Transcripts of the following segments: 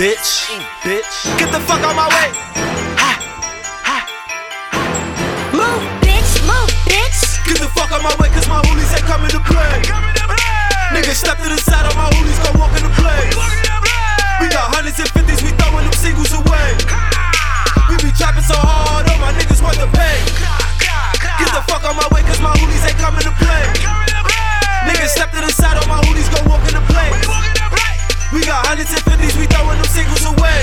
bitch. Bitch. Get the fuck out my way. Ha. Ha. Move, bitch. Move, bitch. Get the fuck out my way, cause my hoolies ain't to play. Coming to play. Nigga, step to the side of my hoolies. singles away.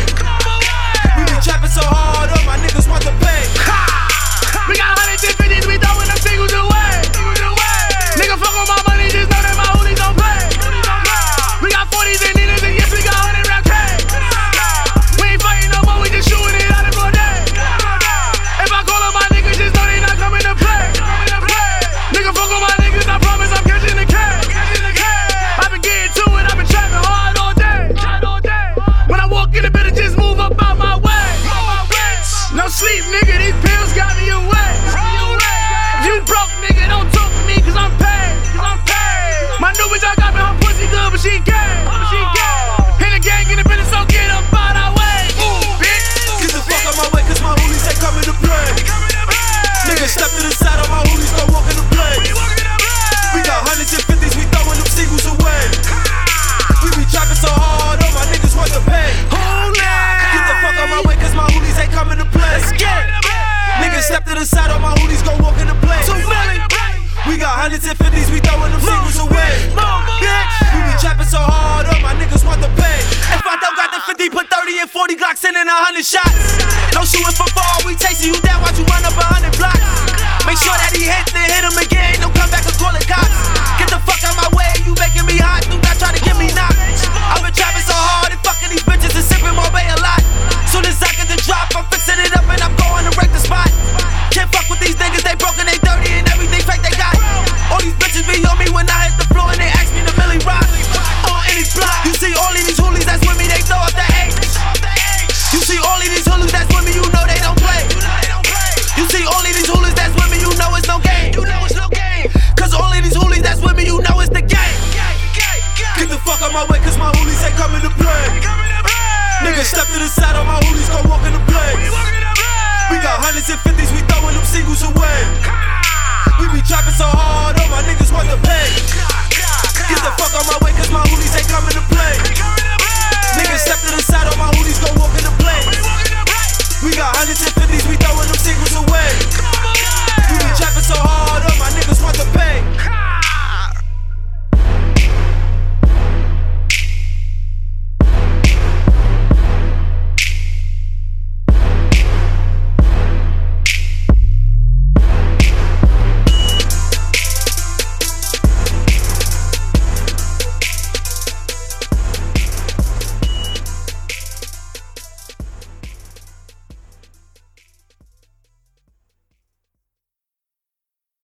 got me away. You broke, nigga, don't talk to me, cause I'm paid. Cause I'm paid. My new bitch, I got me her pussy good, but she gay. Honest and 50s, we throwing them singles away. these hoolers that's with me, you know they don't play. You see only these hoolers that's with me, you know it's no game. Cause only these hoolies that's with me, you know it's the game. Get the fuck out my way, cause my hoolies ain't coming to play. Nigga step to the side, all my hoolies gon' walk in the place. We got hundreds and fifties, we throwing them singles away.